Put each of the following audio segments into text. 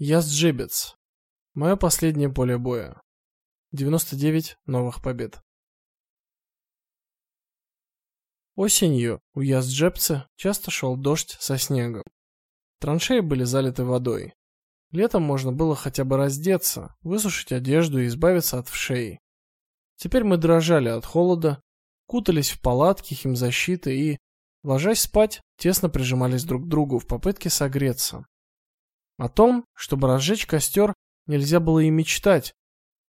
Язджибец. Мое последнее поле боя. 99 новых побед. Осенью у Язджебца часто шел дождь со снегом. Траншеи были залиты водой. Летом можно было хотя бы раздеться, высушить одежду и избавиться от вшей. Теперь мы дрожали от холода, кутались в палатки химзащиты и, ложась спать, тесно прижимались друг к другу в попытке согреться. О том, чтобы разжечь костер, нельзя было и мечтать,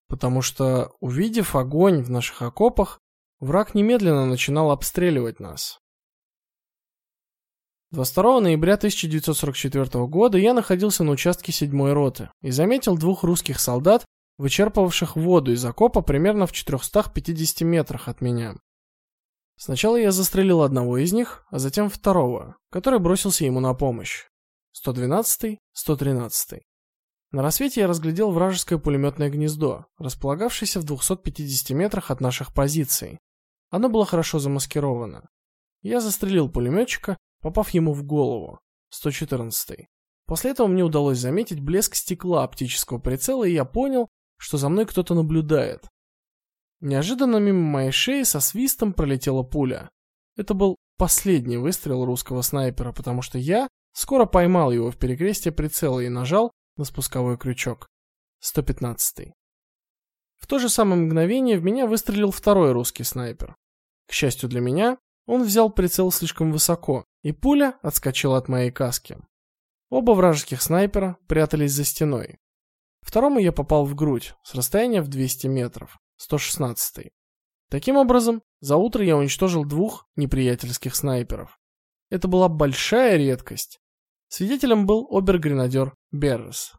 потому что, увидев огонь в наших окопах, враг немедленно начинал обстреливать нас. 22 ноября 1944 года я находился на участке 7-й роты и заметил двух русских солдат, вычерпывавших воду из окопа примерно в 450 метрах от меня. Сначала я застрелил одного из них, а затем второго, который бросился ему на помощь. 112, 113. На рассвете я разглядел вражеское пулеметное гнездо, располагавшееся в 250 метрах от наших позиций. Оно было хорошо замаскировано. Я застрелил пулеметчика, попав ему в голову. 114. После этого мне удалось заметить блеск стекла оптического прицела, и я понял, что за мной кто-то наблюдает. Неожиданно мимо моей шеи со свистом пролетела пуля. Это был последний выстрел русского снайпера, потому что я Скоро поймал его в перекрестие прицела и нажал на спусковой крючок. 115. В то же самое мгновение в меня выстрелил второй русский снайпер. К счастью для меня, он взял прицел слишком высоко, и пуля отскочила от моей каски. Оба вражеских снайпера прятались за стеной. Второму я попал в грудь с расстояния в 200 метров. 116. Таким образом, за утро я уничтожил двух неприятельских снайперов. Это была большая редкость. Свидетелем был обер-гренадер Беррес.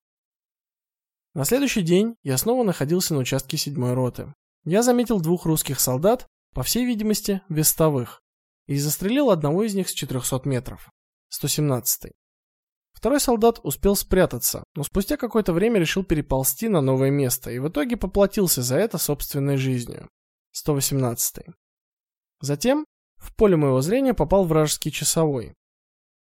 На следующий день я снова находился на участке седьмой роты. Я заметил двух русских солдат, по всей видимости, вестовых, и застрелил одного из них с 400 метров. 117. Второй солдат успел спрятаться, но спустя какое-то время решил переползти на новое место и в итоге поплатился за это собственной жизнью. 118. Затем в поле моего зрения попал вражеский часовой.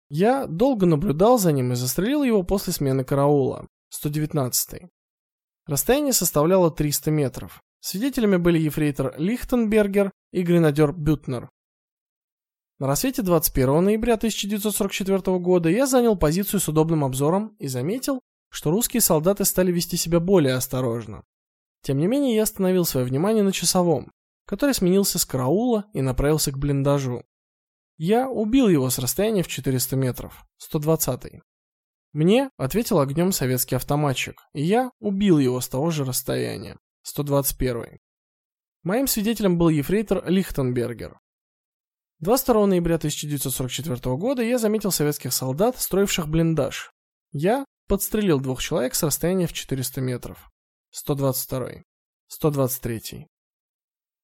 Я долго наблюдал за ним и застрелил его после смены караула. 119. Расстояние составляло 300 метров. Свидетелями были ефрейтор Лихтенбергер и гренадер Бютнер. На рассвете 21 ноября 1944 года я занял позицию с удобным обзором и заметил, что русские солдаты стали вести себя более осторожно. Тем не менее, я остановил свое внимание на часовом, который сменился с караула и направился к блиндажу. Я убил его с расстояния в 400 метров. 120-й. Мне ответил огнем советский автоматчик, и я убил его с того же расстояния. 121-й. Моим свидетелем был ефрейтор Лихтенбергер. 22 ноября 1944 года я заметил советских солдат, строивших блиндаж. Я подстрелил двух человек с расстояния в 400 метров. 122. 123.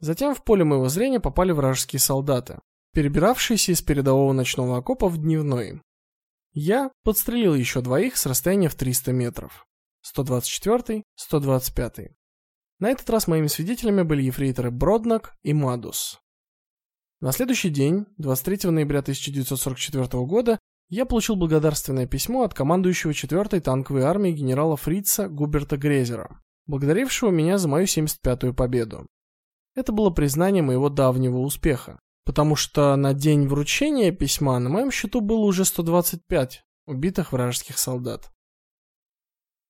Затем в поле моего зрения попали вражеские солдаты, перебиравшиеся из передового ночного окопа в дневной. Я подстрелил еще двоих с расстояния в 300 метров. 124, 125. На этот раз моими свидетелями были ефрейторы Броднак и Мадус. На следующий день, 23 ноября 1944 года, я получил благодарственное письмо от командующего 4-й танковой армии генерала Фрица Губерта Грезера, благодарившего меня за мою 75-ю победу. Это было признание моего давнего успеха, потому что на день вручения письма на моем счету было уже 125 убитых вражеских солдат.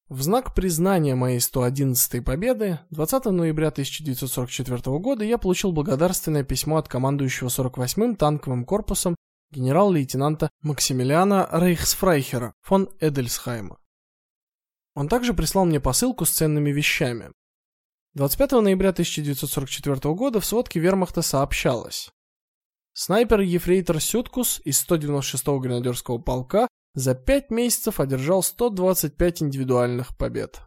В знак признания моей 111-й победы 20 ноября 1944 года я получил благодарственное письмо от командующего 48-м танковым корпусом генерал-лейтенанта Максимилиана Рейхсфрайхера фон Эдельсхайма. Он также прислал мне посылку с ценными вещами, 25 ноября 1944 года в сводке Вермахта сообщалось: Снайпер-ефрейтор Сюткус из 196-го гренадерского полка за 5 месяцев одержал 125 индивидуальных побед.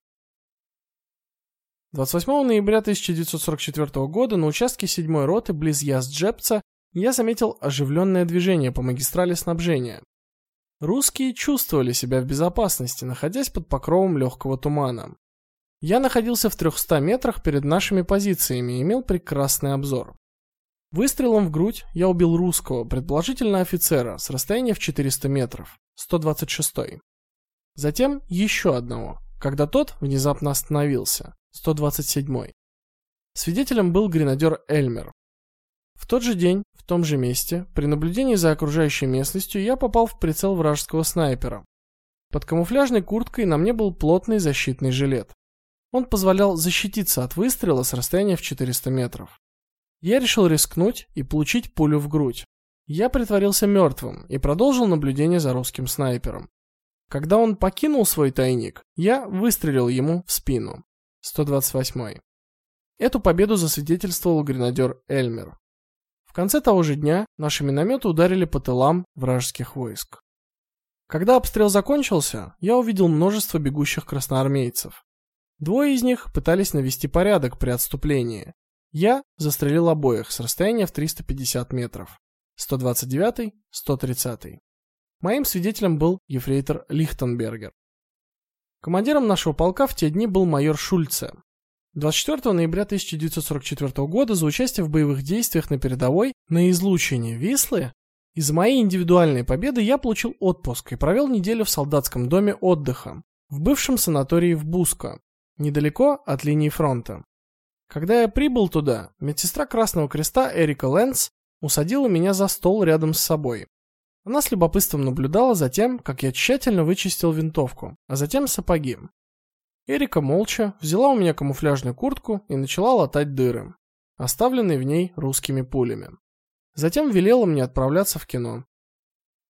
28 ноября 1944 года на участке 7-й роты близ Язджепца я заметил оживленное движение по магистрали снабжения. Русские чувствовали себя в безопасности, находясь под покровом легкого тумана. Я находился в 300 метрах перед нашими позициями и имел прекрасный обзор. Выстрелом в грудь я убил русского, предположительно офицера, с расстояния в 400 метров, 126-й. Затем еще одного, когда тот внезапно остановился. 127-й. Свидетелем был гренадер Эльмер. В тот же день, в том же месте, при наблюдении за окружающей местностью, я попал в прицел вражеского снайпера. Под камуфляжной курткой на мне был плотный защитный жилет. Он позволял защититься от выстрела с расстояния в 400 метров. Я решил рискнуть и получить пулю в грудь. Я притворился мертвым и продолжил наблюдение за русским снайпером. Когда он покинул свой тайник, я выстрелил ему в спину. 128. Эту победу засвидетельствовал гренадер Эльмер. В конце того же дня наши минометы ударили по тылам вражеских войск. Когда обстрел закончился, я увидел множество бегущих красноармейцев. Двое из них пытались навести порядок при отступлении. Я застрелил обоих с расстояния в 350 метров. 129, 130. Моим свидетелем был ефрейтор Лихтенбергер. Командиром нашего полка в те дни был майор Шульце. 24 ноября 1944 года за участие в боевых действиях на передовой на излучине Вислы из моей индивидуальной победы я получил отпуск и провел неделю в солдатском доме отдыха в бывшем санатории в Буско, недалеко от линии фронта. Когда я прибыл туда, медсестра Красного Креста Эрика Лэнс усадила меня за стол рядом с собой. Она с любопытством наблюдала за тем, как я тщательно вычистил винтовку, а затем сапоги. Эрика молча взяла у меня камуфляжную куртку и начала латать дыры, оставленные в ней русскими пулями. Затем велела мне отправляться в кино.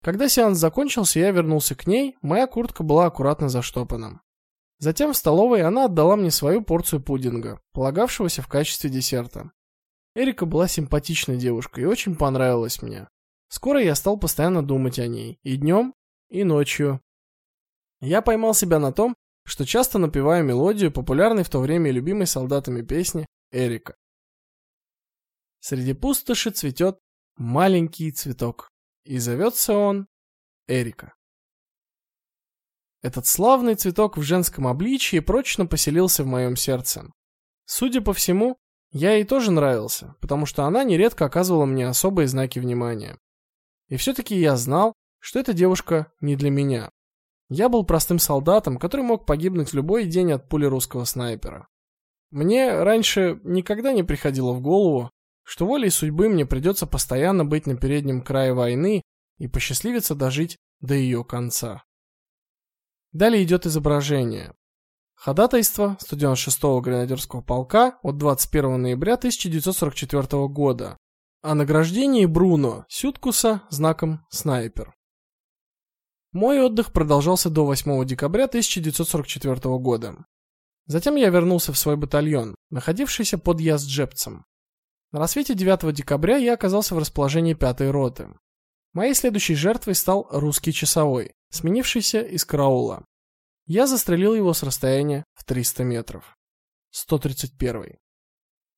Когда сеанс закончился, я вернулся к ней, моя куртка была аккуратно заштопана. Затем в столовой она отдала мне свою порцию пудинга, полагавшегося в качестве десерта. Эрика была симпатичной девушкой и очень понравилась мне. Скоро я стал постоянно думать о ней, и днем, и ночью. Я поймал себя на том, что часто напеваю мелодию популярной в то время и любимой солдатами песни Эрика. Среди пустоши цветет маленький цветок, и зовется он Эрика. Этот славный цветок в женском обличье прочно поселился в моем сердце. Судя по всему, я ей тоже нравился, потому что она нередко оказывала мне особые знаки внимания. И все таки я знал, что эта девушка не для меня. Я был простым солдатом, который мог погибнуть в любой день от пули русского снайпера. Мне раньше никогда не приходило в голову, что волей судьбы мне придется постоянно быть на переднем крае войны и посчастливиться дожить до ее конца. Далее идет изображение. Ходатайство 196-го гренадерского полка от 21 ноября 1944 года о награждении Бруно Сюткуса знаком снайпер. Мой отдых продолжался до 8 декабря 1944 года. Затем я вернулся в свой батальон, находившийся под Язджепцем. На рассвете 9 декабря я оказался в расположении 5-й роты. Моей следующей жертвой стал русский часовой, сменившийся из караула. Я застрелил его с расстояния в 300 метров. 131.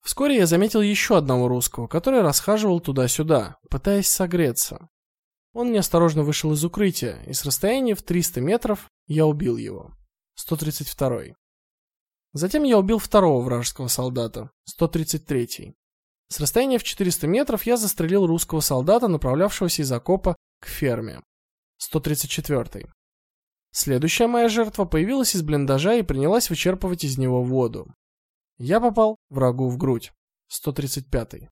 Вскоре я заметил еще одного русского, который расхаживал туда-сюда, пытаясь согреться. Он неосторожно вышел из укрытия, и с расстояния в 300 метров я убил его. 132. Затем я убил второго вражеского солдата, 133. С расстояния в 400 метров я застрелил русского солдата, направлявшегося из окопа к ферме. 134. Следующая моя жертва появилась из блиндажа и принялась вычерпывать из него воду. Я попал врагу в грудь. 135.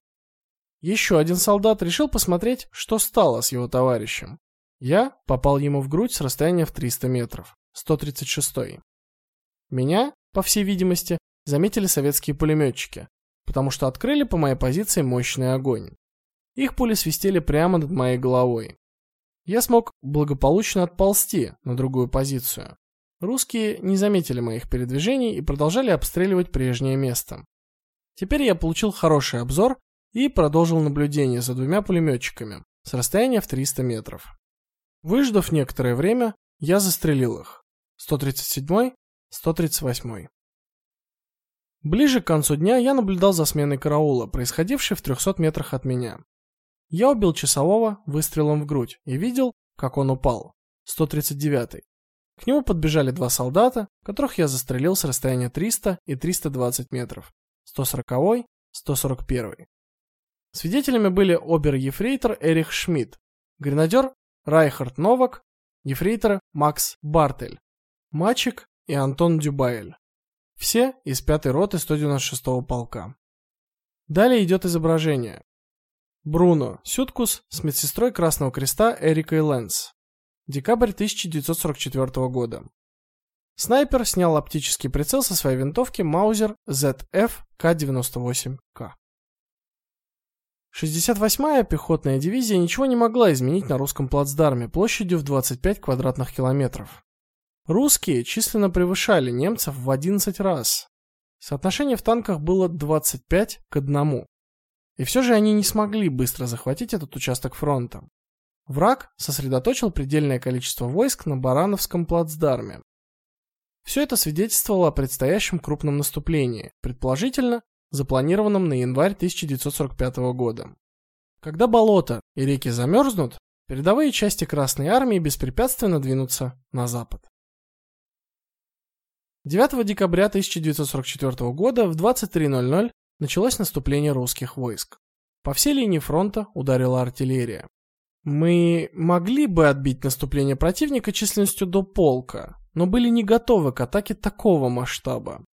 Еще один солдат решил посмотреть, что стало с его товарищем. Я попал ему в грудь с расстояния в 300 метров. 136. Меня, по всей видимости, заметили советские пулеметчики, потому что открыли по моей позиции мощный огонь. Их пули свистели прямо над моей головой. Я смог благополучно отползти на другую позицию. Русские не заметили моих передвижений и продолжали обстреливать прежнее место. Теперь я получил хороший обзор и продолжил наблюдение за двумя пулеметчиками с расстояния в 300 метров. Выждав некоторое время, я застрелил их. 137, 138. Ближе к концу дня я наблюдал за сменой караула, происходившей в 300 метрах от меня. Я убил часового выстрелом в грудь и видел, как он упал. 139. К нему подбежали два солдата, которых я застрелил с расстояния 300 и 320 метров. 140, 141. Свидетелями были обер-ефрейтор Эрих Шмидт, гренадер Райхард Новак, ефрейтор Макс Бартель, Мачик и Антон Дюбайль. Все из 5-й роты 196-го полка. Далее идет изображение. Бруно Сюткус с медсестрой Красного Креста Эрикой Лэнс. Декабрь 1944 года. Снайпер снял оптический прицел со своей винтовки Маузер ZF K98K. 68-я пехотная дивизия ничего не могла изменить на русском плацдарме площадью в 25 квадратных километров. Русские численно превышали немцев в 11 раз. Соотношение в танках было 25 к 1. И все же они не смогли быстро захватить этот участок фронта. Враг сосредоточил предельное количество войск на Барановском плацдарме. Все это свидетельствовало о предстоящем крупном наступлении, предположительно запланированном на январь 1945 года. Когда болота и реки замерзнут, передовые части Красной армии беспрепятственно двинутся на запад. 9 декабря 1944 года в 23:00 началось наступление русских войск. По всей линии фронта ударила артиллерия. Мы могли бы отбить наступление противника численностью до полка, но были не готовы к атаке такого масштаба.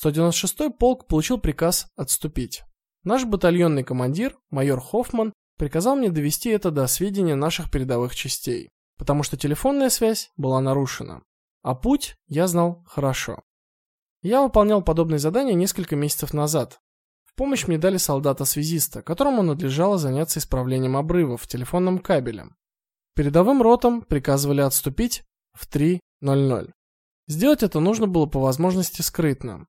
196-й полк получил приказ отступить. Наш батальонный командир, майор Хоффман, приказал мне довести это до сведения наших передовых частей, потому что телефонная связь была нарушена. А путь я знал хорошо. Я выполнял подобные задания несколько месяцев назад. В помощь мне дали солдата-связиста, которому надлежало заняться исправлением обрывов телефонном кабеле. Передовым ротам приказывали отступить в 3:00. Сделать это нужно было по возможности скрытно.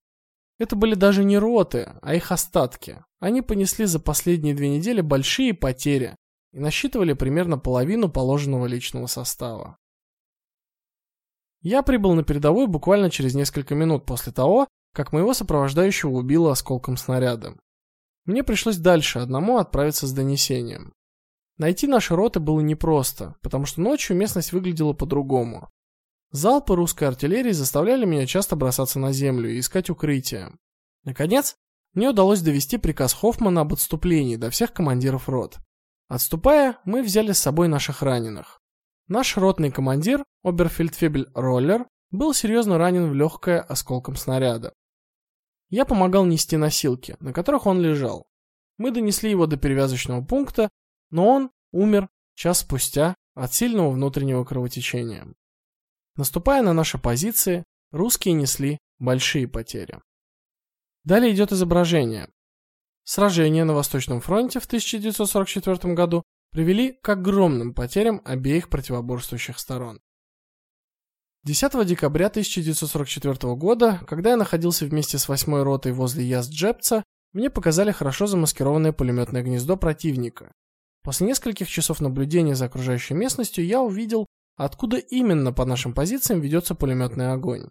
Это были даже не роты, а их остатки. Они понесли за последние две недели большие потери и насчитывали примерно половину положенного личного состава. Я прибыл на передовую буквально через несколько минут после того, как моего сопровождающего убило осколком снаряда. Мне пришлось дальше одному отправиться с донесением. Найти наши роты было непросто, потому что ночью местность выглядела по-другому. Залпы русской артиллерии заставляли меня часто бросаться на землю и искать укрытие. Наконец, мне удалось довести приказ Хоффмана об отступлении до всех командиров рот. Отступая, мы взяли с собой наших раненых. Наш ротный командир, оберфельдфебель Роллер, был серьезно ранен в легкое осколком снаряда. Я помогал нести носилки, на которых он лежал. Мы донесли его до перевязочного пункта, но он умер час спустя от сильного внутреннего кровотечения. Наступая на наши позиции, русские несли большие потери. Далее идет изображение. Сражения на Восточном фронте в 1944 году привели к огромным потерям обеих противоборствующих сторон. 10 декабря 1944 года, когда я находился вместе с 8-й ротой возле Ясджепца, мне показали хорошо замаскированное пулеметное гнездо противника. После нескольких часов наблюдения за окружающей местностью я увидел, откуда именно по нашим позициям ведется пулеметный огонь.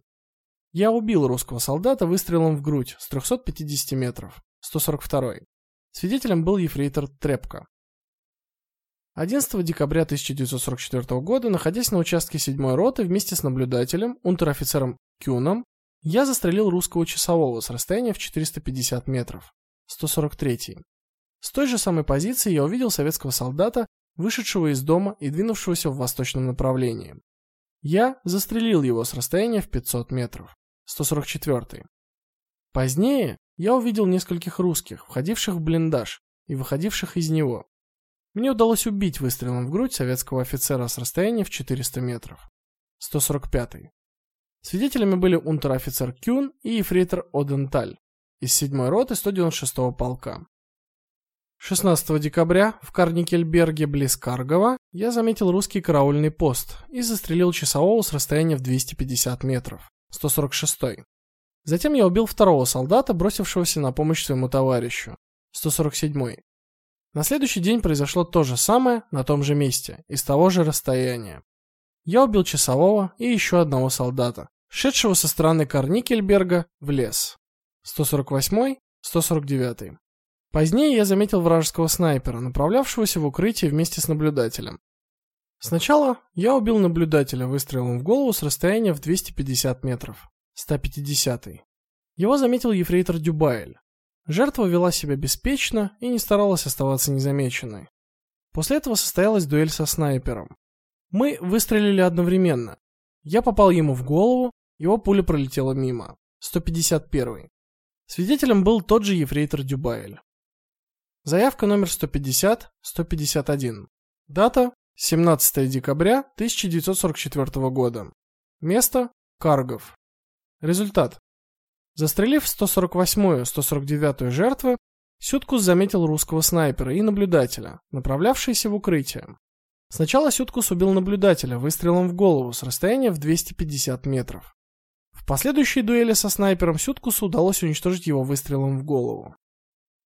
Я убил русского солдата выстрелом в грудь с 350 метров, 142-й. Свидетелем был ефрейтор Трепко. 11 декабря 1944 года, находясь на участке 7-й роты вместе с наблюдателем, унтер-офицером Кюном, я застрелил русского часового с расстояния в 450 метров. 143. С той же самой позиции я увидел советского солдата, вышедшего из дома и двинувшегося в восточном направлении. Я застрелил его с расстояния в 500 метров. 144. Позднее я увидел нескольких русских, входивших в блиндаж и выходивших из него. Мне удалось убить выстрелом в грудь советского офицера с расстояния в 400 метров. 145. Свидетелями были унтер-офицер Кюн и ефрейтор Оденталь из 7-й роты 196-го полка. 16 декабря в Карникельберге близ Каргова я заметил русский караульный пост и застрелил часового с расстояния в 250 метров. 146. -й. Затем я убил второго солдата, бросившегося на помощь своему товарищу. 147. -й. На следующий день произошло то же самое на том же месте, из того же расстояния. Я убил часового и еще одного солдата, шедшего со стороны Карникельберга в лес. 148, 149. Позднее я заметил вражеского снайпера, направлявшегося в укрытие вместе с наблюдателем. Сначала я убил наблюдателя выстрелом в голову с расстояния в 250 метров. 150. Его заметил ефрейтор Дюбайль. Жертва вела себя беспечно и не старалась оставаться незамеченной. После этого состоялась дуэль со снайпером. Мы выстрелили одновременно. Я попал ему в голову, его пуля пролетела мимо. 151. Свидетелем был тот же ефрейтор Дюбайль. Заявка номер 150-151. Дата 17 декабря 1944 года. Место Каргов. Результат. Застрелив 148-ю, 149-ю жертвы, Сюткус заметил русского снайпера и наблюдателя, направлявшиеся в укрытие. Сначала Сюткус убил наблюдателя выстрелом в голову с расстояния в 250 метров. В последующей дуэли со снайпером Сюткусу удалось уничтожить его выстрелом в голову.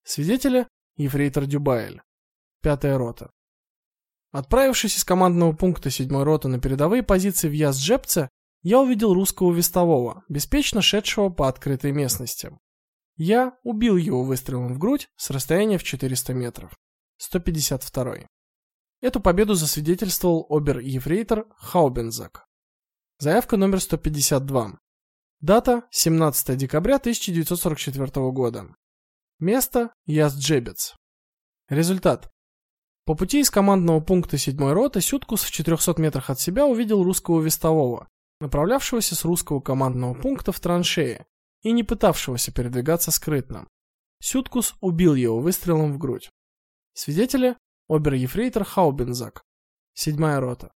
Свидетели ефрейтор Дюбайль, пятая рота. Отправившись из командного пункта седьмой роты на передовые позиции в Ясджепце, я увидел русского вестового, беспечно шедшего по открытой местности. Я убил его выстрелом в грудь с расстояния в 400 метров. 152. Эту победу засвидетельствовал обер-ефрейтор Хаубензак. Заявка номер 152. Дата 17 декабря 1944 года. Место Ясджебец. Результат. По пути из командного пункта 7 роты Сюткус в 400 метрах от себя увидел русского вестового, направлявшегося с русского командного пункта в траншеи и не пытавшегося передвигаться скрытно. Сюткус убил его выстрелом в грудь. Свидетели обер-ефрейтор Хаубензак, седьмая рота.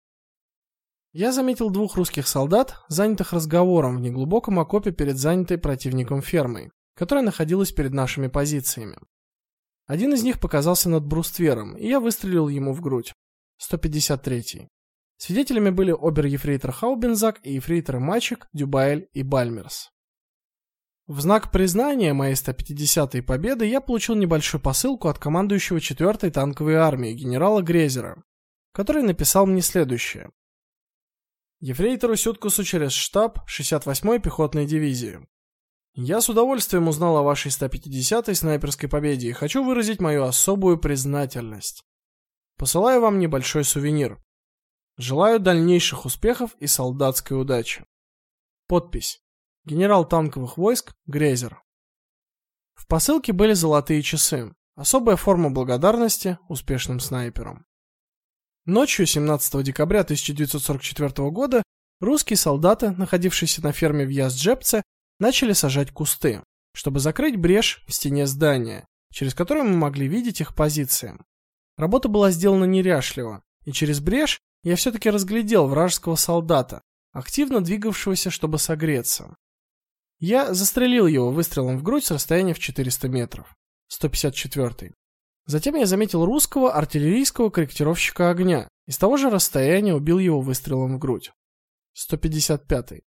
Я заметил двух русских солдат, занятых разговором в неглубоком окопе перед занятой противником фермой, которая находилась перед нашими позициями. Один из них показался над бруствером, и я выстрелил ему в грудь. 153. Свидетелями были обер-ефрейтор Хаубензак и ефрейторы Мачек, Дюбайль и Бальмерс. В знак признания моей 150-й победы я получил небольшую посылку от командующего 4-й танковой армии генерала Грезера, который написал мне следующее: Ефрейтору Сюткусу через штаб 68-й пехотной дивизии. Я с удовольствием узнал о вашей 150-й снайперской победе и хочу выразить мою особую признательность. Посылаю вам небольшой сувенир. Желаю дальнейших успехов и солдатской удачи. Подпись. Генерал танковых войск Грезер. В посылке были золотые часы. Особая форма благодарности успешным снайперам. Ночью 17 декабря 1944 года русские солдаты, находившиеся на ферме в Ясджепце, начали сажать кусты, чтобы закрыть брешь в стене здания, через которую мы могли видеть их позиции. Работа была сделана неряшливо, и через брешь я все таки разглядел вражеского солдата, активно двигавшегося, чтобы согреться. Я застрелил его выстрелом в грудь с расстояния в 400 метров. 154. Затем я заметил русского артиллерийского корректировщика огня и с того же расстояния убил его выстрелом в грудь. 155.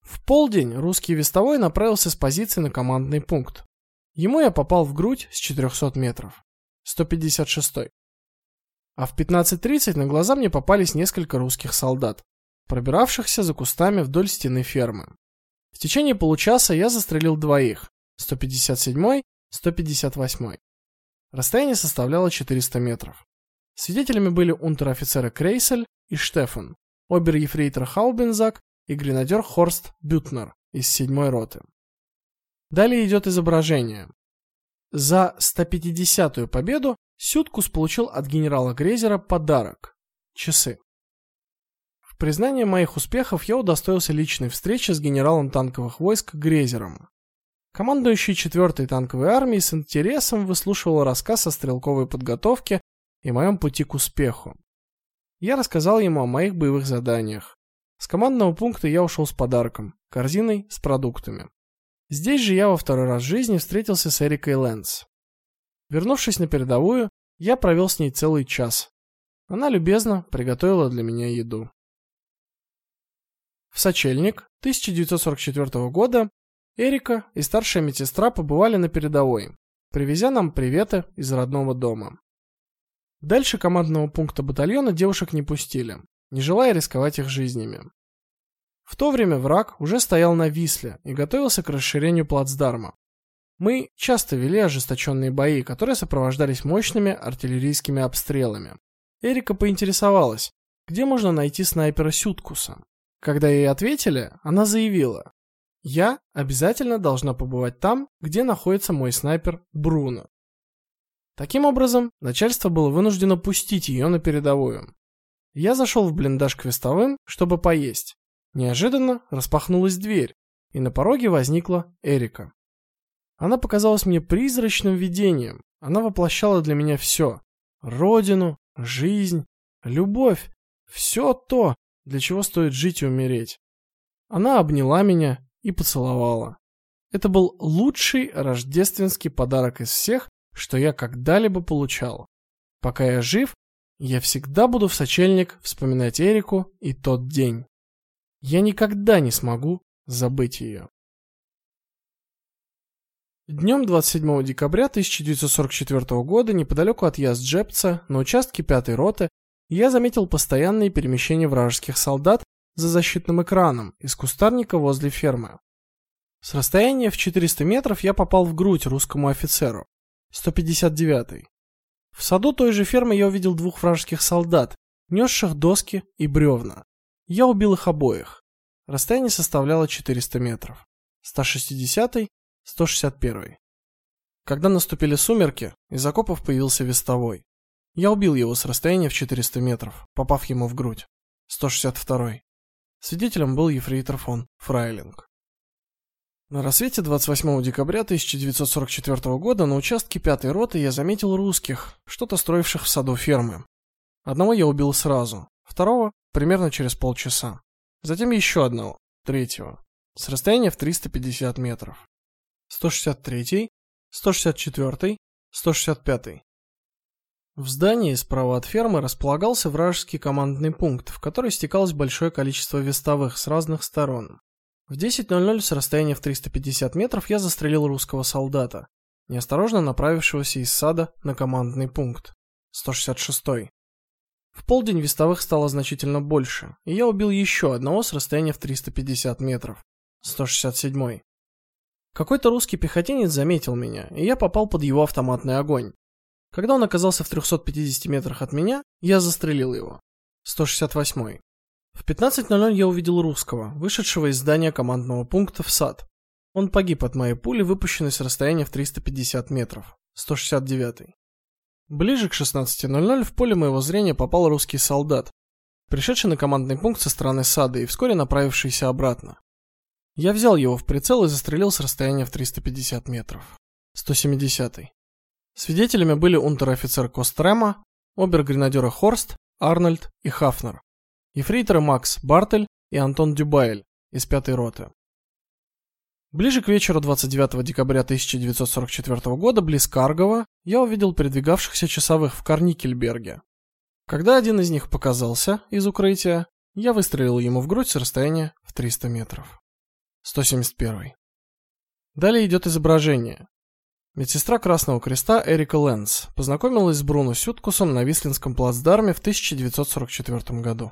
В полдень русский вестовой направился с позиции на командный пункт. Ему я попал в грудь с 400 метров. 156. А в 15:30 на глаза мне попались несколько русских солдат, пробиравшихся за кустами вдоль стены фермы. В течение получаса я застрелил двоих: 157 158 Расстояние составляло 400 метров. Свидетелями были унтер-офицеры Крейсель и Штефан, обер-ефрейтор Хаубензак и гренадер Хорст Бютнер из 7-й роты. Далее идет изображение. За 150-ю победу Сюткус получил от генерала Грезера подарок часы. В признание моих успехов я удостоился личной встречи с генералом танковых войск Грезером. Командующий 4-й танковой армией с интересом выслушивал рассказ о стрелковой подготовке и моем пути к успеху. Я рассказал ему о моих боевых заданиях. С командного пункта я ушел с подарком корзиной с продуктами. Здесь же я во второй раз в жизни встретился с Эрикой Лэнс. Вернувшись на передовую, я провел с ней целый час. Она любезно приготовила для меня еду. В сочельник 1944 года Эрика и старшая медсестра побывали на передовой, привезя нам приветы из родного дома. Дальше командного пункта батальона девушек не пустили, не желая рисковать их жизнями. В то время враг уже стоял на Висле и готовился к расширению плацдарма. Мы часто вели ожесточенные бои, которые сопровождались мощными артиллерийскими обстрелами. Эрика поинтересовалась, где можно найти снайпера Сюткуса. Когда ей ответили, она заявила: я обязательно должна побывать там, где находится мой снайпер Бруно. Таким образом, начальство было вынуждено пустить ее на передовую. Я зашел в блиндаж к вестовым, чтобы поесть, Неожиданно распахнулась дверь, и на пороге возникла Эрика. Она показалась мне призрачным видением. Она воплощала для меня все: родину, жизнь, любовь, все то, для чего стоит жить и умереть. Она обняла меня и поцеловала. Это был лучший рождественский подарок из всех, что я когда-либо получал. Пока я жив, я всегда буду в сочельник вспоминать Эрику и тот день. Я никогда не смогу забыть ее. Днем 27 декабря 1944 года неподалеку от Язджепца, на участке 5-й роты, я заметил постоянные перемещения вражеских солдат за защитным экраном из кустарника возле фермы. С расстояния в 400 метров я попал в грудь русскому офицеру, 159-й. В саду той же фермы я увидел двух вражеских солдат, несших доски и бревна. Я убил их обоих. Расстояние составляло 400 метров. 160-й, 161-й. Когда наступили сумерки, из окопов появился вестовой. Я убил его с расстояния в 400 метров, попав ему в грудь. 162-й. Свидетелем был ефрейтор фон Фрайлинг. На рассвете 28 декабря 1944 года на участке 5-й роты я заметил русских, что-то строивших в саду фермы. Одного я убил сразу, второго примерно через полчаса. Затем еще одного, третьего, с расстояния в 350 метров. 163, 164, 165. В здании справа от фермы располагался вражеский командный пункт, в который стекалось большое количество вестовых с разных сторон. В 10:00 с расстояния в 350 метров я застрелил русского солдата, неосторожно направившегося из сада на командный пункт. 166. В полдень вестовых стало значительно больше, и я убил еще одного с расстояния в 350 метров. 167. Какой-то русский пехотинец заметил меня, и я попал под его автоматный огонь. Когда он оказался в 350 метрах от меня, я застрелил его. 168. В 15:00 я увидел русского, вышедшего из здания командного пункта в сад. Он погиб от моей пули, выпущенной с расстояния в 350 метров. 169. Ближе к 16:00 в поле моего зрения попал русский солдат, пришедший на командный пункт со стороны сада и вскоре направившийся обратно. Я взял его в прицел и застрелил с расстояния в 350 метров. 170. Свидетелями были унтер-офицер Кострема, обер-гренадеры Хорст, Арнольд и Хафнер ефрейторы Макс Бартель и Антон Дюбайль из 5-й роты. Ближе к вечеру 29 декабря 1944 года близ Каргова я увидел передвигавшихся часовых в Карникельберге. Когда один из них показался из укрытия, я выстрелил ему в грудь с расстояния в 300 метров. 171. Далее идет изображение. Медсестра Красного Креста Эрика Ленс познакомилась с Бруно Сюткусом на Вислинском плацдарме в 1944 году.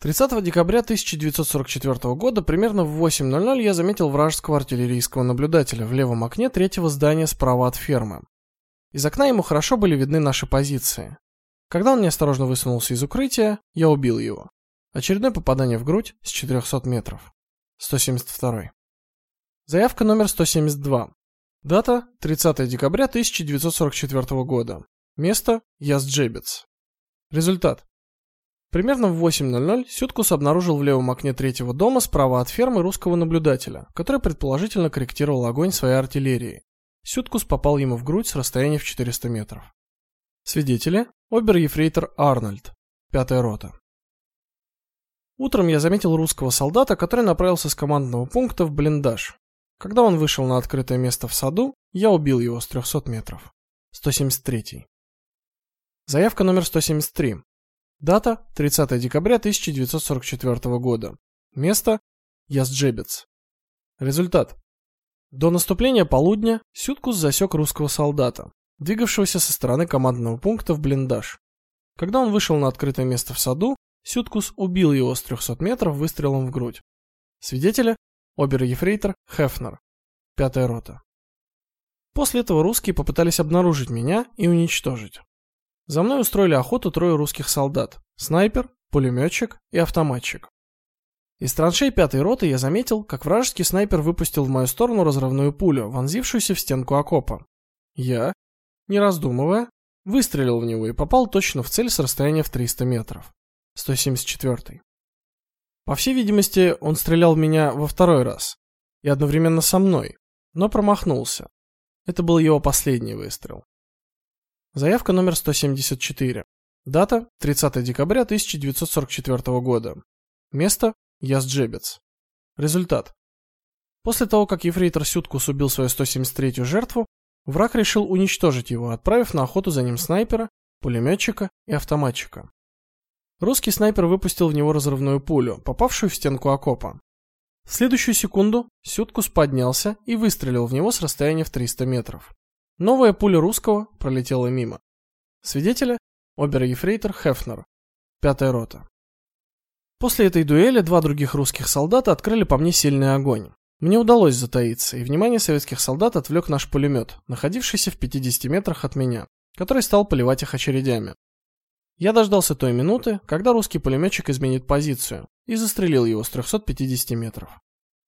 30 декабря 1944 года примерно в 8:00 я заметил вражеского артиллерийского наблюдателя в левом окне третьего здания справа от фермы. Из окна ему хорошо были видны наши позиции. Когда он неосторожно высунулся из укрытия, я убил его. Очередное попадание в грудь с 400 метров. 172. Заявка номер 172. Дата 30 декабря 1944 года. Место Язджебец. Результат Примерно в 8:00 Сюткус обнаружил в левом окне третьего дома справа от фермы русского наблюдателя, который предположительно корректировал огонь своей артиллерии. Сюткус попал ему в грудь с расстояния в 400 метров. Свидетели: обер-ефрейтор Арнольд, пятая рота. Утром я заметил русского солдата, который направился с командного пункта в блиндаж. Когда он вышел на открытое место в саду, я убил его с 300 метров. 173. Заявка номер 173. Дата 30 декабря 1944 года. Место Язджебец. Результат. До наступления полудня Сюткус засек русского солдата, двигавшегося со стороны командного пункта в блиндаж. Когда он вышел на открытое место в саду, Сюткус убил его с 300 метров выстрелом в грудь. Свидетели обер-ефрейтор Хефнер, пятая рота. После этого русские попытались обнаружить меня и уничтожить. За мной устроили охоту трое русских солдат: снайпер, пулеметчик и автоматчик. Из траншей пятой роты я заметил, как вражеский снайпер выпустил в мою сторону разрывную пулю, вонзившуюся в стенку окопа. Я, не раздумывая, выстрелил в него и попал точно в цель с расстояния в 300 метров. 174. По всей видимости, он стрелял в меня во второй раз и одновременно со мной, но промахнулся. Это был его последний выстрел. Заявка номер 174. Дата 30 декабря 1944 года. Место Язджебец. Результат. После того, как ефрейтор Сюткус убил свою 173-ю жертву, враг решил уничтожить его, отправив на охоту за ним снайпера, пулеметчика и автоматчика. Русский снайпер выпустил в него разрывную пулю, попавшую в стенку окопа. В следующую секунду Сюткус поднялся и выстрелил в него с расстояния в 300 метров. Новая пуля русского пролетела мимо. Свидетели обер-ефрейтор Хефнер, пятая рота. После этой дуэли два других русских солдата открыли по мне сильный огонь. Мне удалось затаиться, и внимание советских солдат отвлек наш пулемет, находившийся в 50 метрах от меня, который стал поливать их очередями. Я дождался той минуты, когда русский пулеметчик изменит позицию, и застрелил его с 350 метров.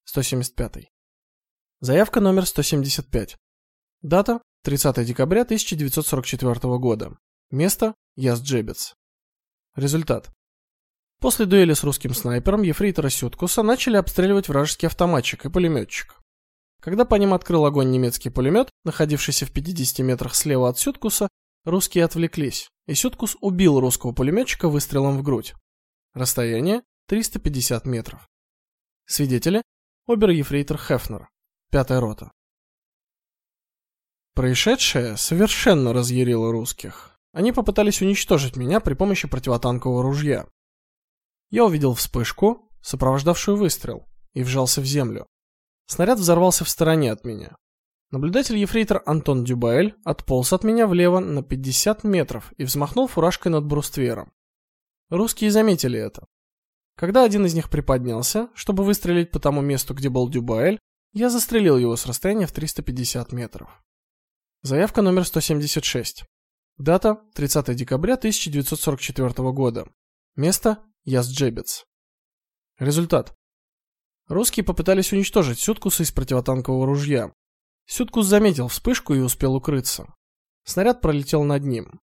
175. Заявка номер 175. Дата 30 декабря 1944 года. Место Язджебец. Результат. После дуэли с русским снайпером ефрейтора Сюткуса начали обстреливать вражеский автоматчик и пулеметчик. Когда по ним открыл огонь немецкий пулемет, находившийся в 50 метрах слева от Сюткуса, русские отвлеклись, и Сюткус убил русского пулеметчика выстрелом в грудь. Расстояние 350 метров. Свидетели: обер-ефрейтор Хефнер, пятая рота. Происшедшее совершенно разъярило русских. Они попытались уничтожить меня при помощи противотанкового ружья. Я увидел вспышку, сопровождавшую выстрел, и вжался в землю. Снаряд взорвался в стороне от меня. Наблюдатель-ефрейтор Антон Дюбаэль отполз от меня влево на 50 метров и взмахнул фуражкой над бруствером. Русские заметили это. Когда один из них приподнялся, чтобы выстрелить по тому месту, где был Дюбаэль, я застрелил его с расстояния в 350 метров. Заявка номер 176. Дата 30 декабря 1944 года. Место Язджебец. Результат. Русские попытались уничтожить Сюткуса из противотанкового ружья. Сюткус заметил вспышку и успел укрыться. Снаряд пролетел над ним.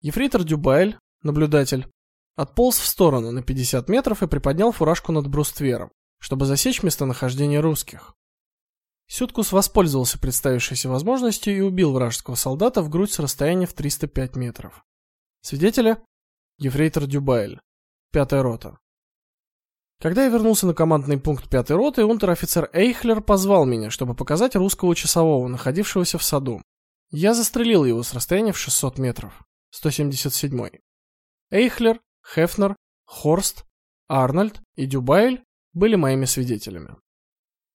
Ефрейтор Дюбайль, наблюдатель, отполз в сторону на 50 метров и приподнял фуражку над бруствером, чтобы засечь местонахождение русских. Сюткус воспользовался представившейся возможностью и убил вражеского солдата в грудь с расстояния в 305 метров. Свидетели: Ефрейтор Дюбайль, пятая рота. Когда я вернулся на командный пункт пятой роты, унтер-офицер Эйхлер позвал меня, чтобы показать русского часового, находившегося в саду. Я застрелил его с расстояния в 600 метров. 177. Эйхлер, Хефнер, Хорст, Арнольд и Дюбайль были моими свидетелями.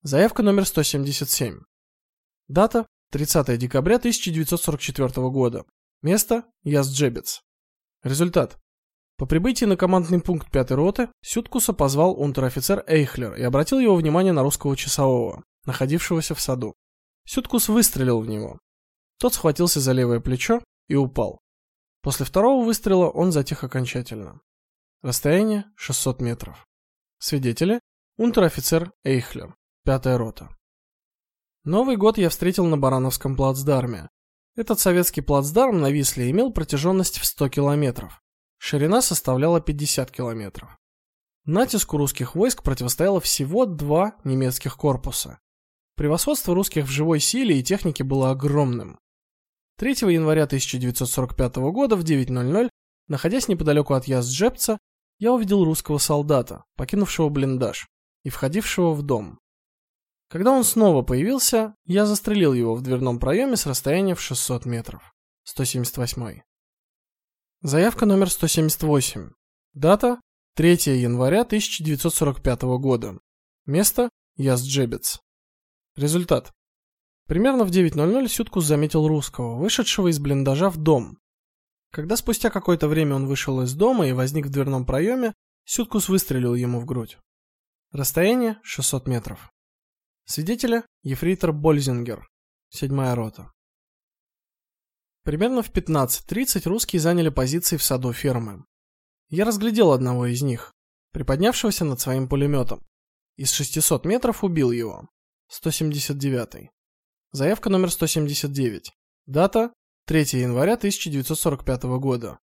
Заявка номер 177. Дата 30 декабря 1944 года. Место Язджебец. Результат по прибытии на командный пункт пятой роты Сюткуса позвал унтер-офицер Эйхлер и обратил его внимание на русского часового, находившегося в саду. Сюткус выстрелил в него. Тот схватился за левое плечо и упал. После второго выстрела он затих окончательно. Расстояние 600 метров. Свидетели: унтер-офицер Эйхлер, пятая рота. Новый год я встретил на Барановском плацдарме. Этот советский плацдарм на Висле имел протяженность в 100 километров. Ширина составляла 50 километров. Натиску русских войск противостояло всего два немецких корпуса. Превосходство русских в живой силе и технике было огромным. 3 января 1945 года в 9:00, находясь неподалеку от Язджепца, я увидел русского солдата, покинувшего блиндаж и входившего в дом. Когда он снова появился, я застрелил его в дверном проеме с расстояния в 600 метров. 178. Заявка номер 178. Дата 3 января 1945 года. Место Язджебец. Результат. Примерно в 9:00 Сюткус заметил русского, вышедшего из блиндажа в дом. Когда спустя какое-то время он вышел из дома и возник в дверном проеме, Сюткус выстрелил ему в грудь. Расстояние 600 метров. Свидетели: ефрейтор Бользингер, седьмая рота. Примерно в 15:30 русские заняли позиции в саду фермы. Я разглядел одного из них, приподнявшегося над своим пулеметом. Из 600 метров убил его. 179. Заявка номер 179. Дата 3 января 1945 года.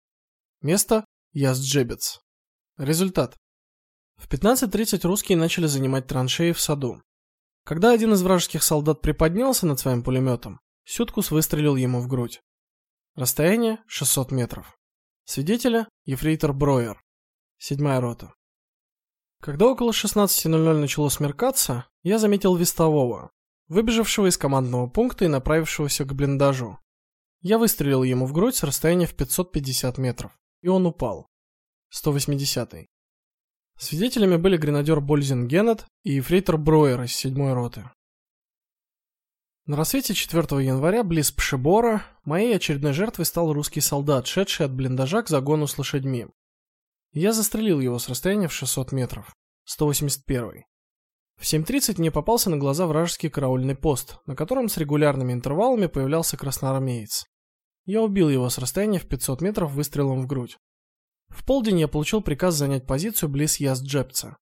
Место Язджебец. Результат. В 15:30 русские начали занимать траншеи в саду. Когда один из вражеских солдат приподнялся над своим пулеметом, Сюткус выстрелил ему в грудь. Расстояние 600 метров. Свидетеля ефрейтор Броер. Седьмая рота. Когда около 16:00 начало смеркаться, я заметил вестового, выбежавшего из командного пункта и направившегося к блиндажу. Я выстрелил ему в грудь с расстояния в 550 метров, и он упал. 180. Свидетелями были гренадер Бользин Геннет и ефрейтор Броер из 7-й роты. На рассвете 4 января близ Пшебора моей очередной жертвой стал русский солдат, шедший от блиндажа к загону с лошадьми. Я застрелил его с расстояния в 600 метров. 181. В 7:30 мне попался на глаза вражеский караульный пост, на котором с регулярными интервалами появлялся красноармеец. Я убил его с расстояния в 500 метров выстрелом в грудь. В полдень я получил приказ занять позицию близ Язджепца.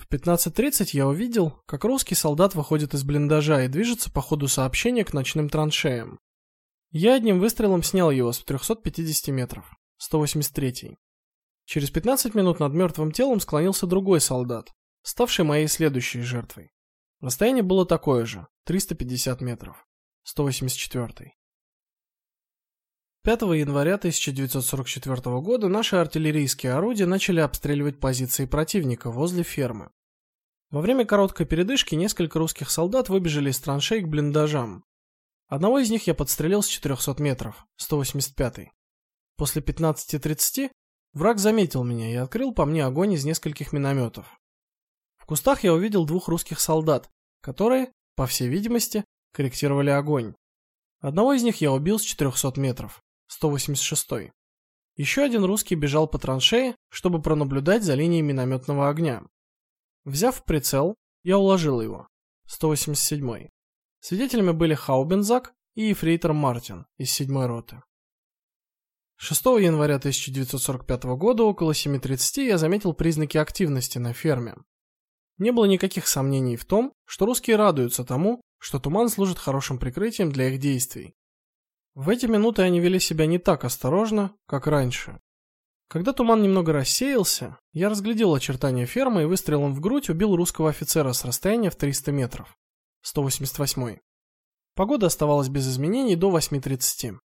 В 15:30 я увидел, как русский солдат выходит из блиндажа и движется по ходу сообщения к ночным траншеям. Я одним выстрелом снял его с 350 метров. 183. Через 15 минут над мертвым телом склонился другой солдат, ставший моей следующей жертвой. Расстояние было такое же 350 метров. 184. 5 января 1944 года наши артиллерийские орудия начали обстреливать позиции противника возле фермы. Во время короткой передышки несколько русских солдат выбежали из траншей к блиндажам. Одного из них я подстрелил с 400 метров, 185. После 15:30 враг заметил меня и открыл по мне огонь из нескольких минометов. В кустах я увидел двух русских солдат, которые, по всей видимости, корректировали огонь. Одного из них я убил с 400 метров. 186. Еще один русский бежал по траншее, чтобы пронаблюдать за линией минометного огня. Взяв прицел, я уложил его. 187. Свидетелями были Хаубензак и ефрейтор Мартин из 7-й роты. 6 января 1945 года около 7:30 я заметил признаки активности на ферме. Не было никаких сомнений в том, что русские радуются тому, что туман служит хорошим прикрытием для их действий. В эти минуты они вели себя не так осторожно, как раньше. Когда туман немного рассеялся, я разглядел очертания фермы и выстрелом в грудь убил русского офицера с расстояния в 300 метров. 188. Погода оставалась без изменений до 8:30.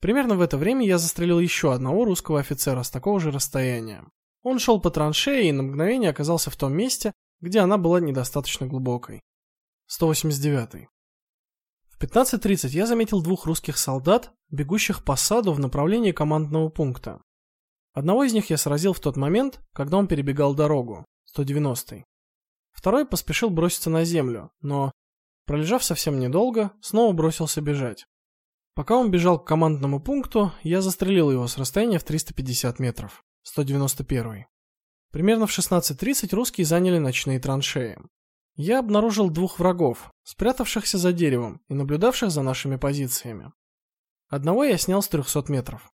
Примерно в это время я застрелил еще одного русского офицера с такого же расстояния. Он шел по траншее и на мгновение оказался в том месте, где она была недостаточно глубокой. 189. 15:30 я заметил двух русских солдат, бегущих по саду в направлении командного пункта. Одного из них я сразил в тот момент, когда он перебегал дорогу, 190-й. Второй поспешил броситься на землю, но, пролежав совсем недолго, снова бросился бежать. Пока он бежал к командному пункту, я застрелил его с расстояния в 350 метров, 191-й. Примерно в 16:30 русские заняли ночные траншеи. Я обнаружил двух врагов, спрятавшихся за деревом и наблюдавших за нашими позициями. Одного я снял с 300 метров.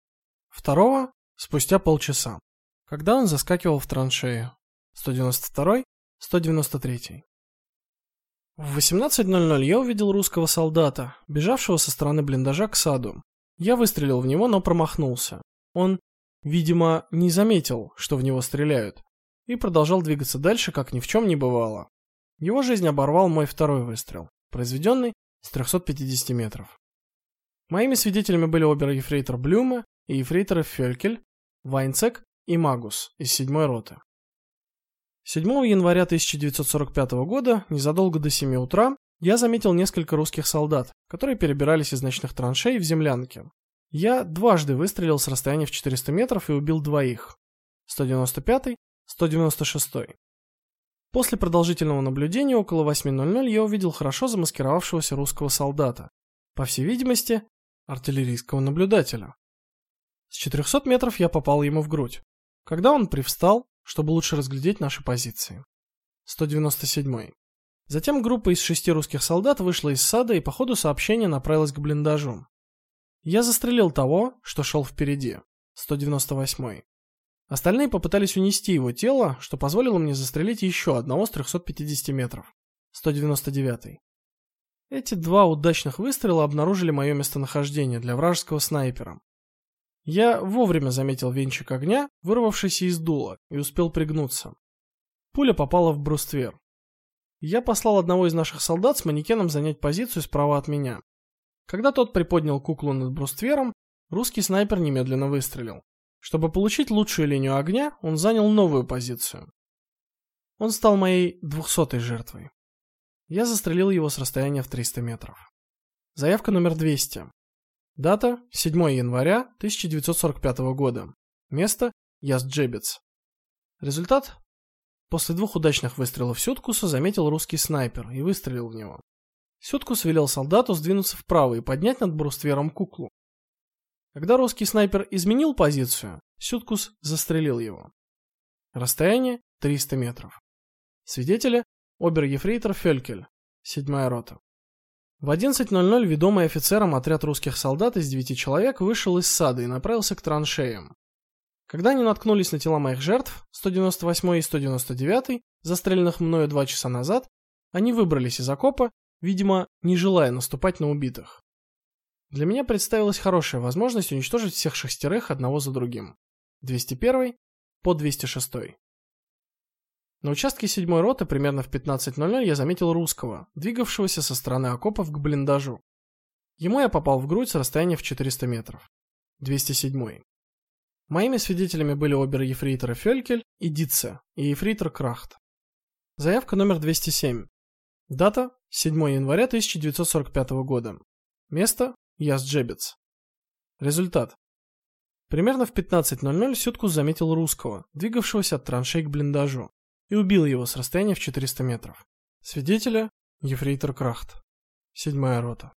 Второго спустя полчаса, когда он заскакивал в траншею. 192 193 В 18:00 я увидел русского солдата, бежавшего со стороны блиндажа к саду. Я выстрелил в него, но промахнулся. Он, видимо, не заметил, что в него стреляют, и продолжал двигаться дальше, как ни в чем не бывало. Его жизнь оборвал мой второй выстрел, произведенный с 350 метров. Моими свидетелями были обер-ефрейтор Блюме и ефрейторы Фелькель, Вайнцек и Магус из 7-й роты. 7 января 1945 года, незадолго до 7 утра, я заметил несколько русских солдат, которые перебирались из ночных траншей в землянке. Я дважды выстрелил с расстояния в 400 метров и убил двоих. 195-й, 196-й. После продолжительного наблюдения около 8:00 я увидел хорошо замаскировавшегося русского солдата, по всей видимости, артиллерийского наблюдателя. С 400 метров я попал ему в грудь. Когда он привстал, чтобы лучше разглядеть наши позиции. 197. Затем группа из шести русских солдат вышла из сада и по ходу сообщения направилась к блиндажу. Я застрелил того, что шел впереди. 198. Остальные попытались унести его тело, что позволило мне застрелить еще одного с 350 метров. 199. Эти два удачных выстрела обнаружили мое местонахождение для вражеского снайпера. Я вовремя заметил венчик огня, вырвавшийся из дула, и успел пригнуться. Пуля попала в бруствер. Я послал одного из наших солдат с манекеном занять позицию справа от меня. Когда тот приподнял куклу над бруствером, русский снайпер немедленно выстрелил. Чтобы получить лучшую линию огня, он занял новую позицию. Он стал моей двухсотой жертвой. Я застрелил его с расстояния в 300 метров. Заявка номер 200. Дата 7 января 1945 года. Место Язджебец. Результат После двух удачных выстрелов Сюткуса заметил русский снайпер и выстрелил в него. Сюткус велел солдату сдвинуться вправо и поднять над бруствером куклу. Когда русский снайпер изменил позицию, Сюткус застрелил его. Расстояние 300 метров. Свидетели обер-ефрейтор Фелькель, седьмая рота. В 11:00 ведомый офицером отряд русских солдат из девяти человек вышел из сада и направился к траншеям. Когда они наткнулись на тела моих жертв, 198 и 199, застреленных мною два часа назад, они выбрались из окопа, видимо, не желая наступать на убитых. Для меня представилась хорошая возможность уничтожить всех шестерых одного за другим. 201 по 206. На участке 7 роты примерно в 15:00 я заметил русского, двигавшегося со стороны окопов к блиндажу. Ему я попал в грудь с расстояния в 400 метров. 207. Моими свидетелями были обер-ефрейтор Фелькель и Дитце, и ефрейтор Крахт. Заявка номер 207. Дата 7 января 1945 года. Место Язджебец. Результат. Примерно в 15:00 Сюткус заметил русского, двигавшегося от траншей к блиндажу, и убил его с расстояния в 400 метров. Свидетеля ефрейтор Крахт. Седьмая рота.